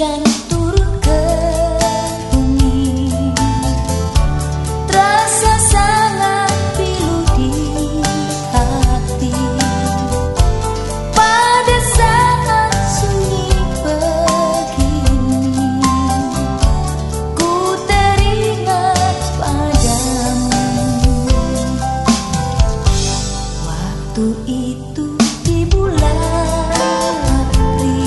Hujan turun ke bumi. Terasa sangat pilu di hati. Pada saat sunyi begini Ku teringat padamu. Waktu itu di bulan April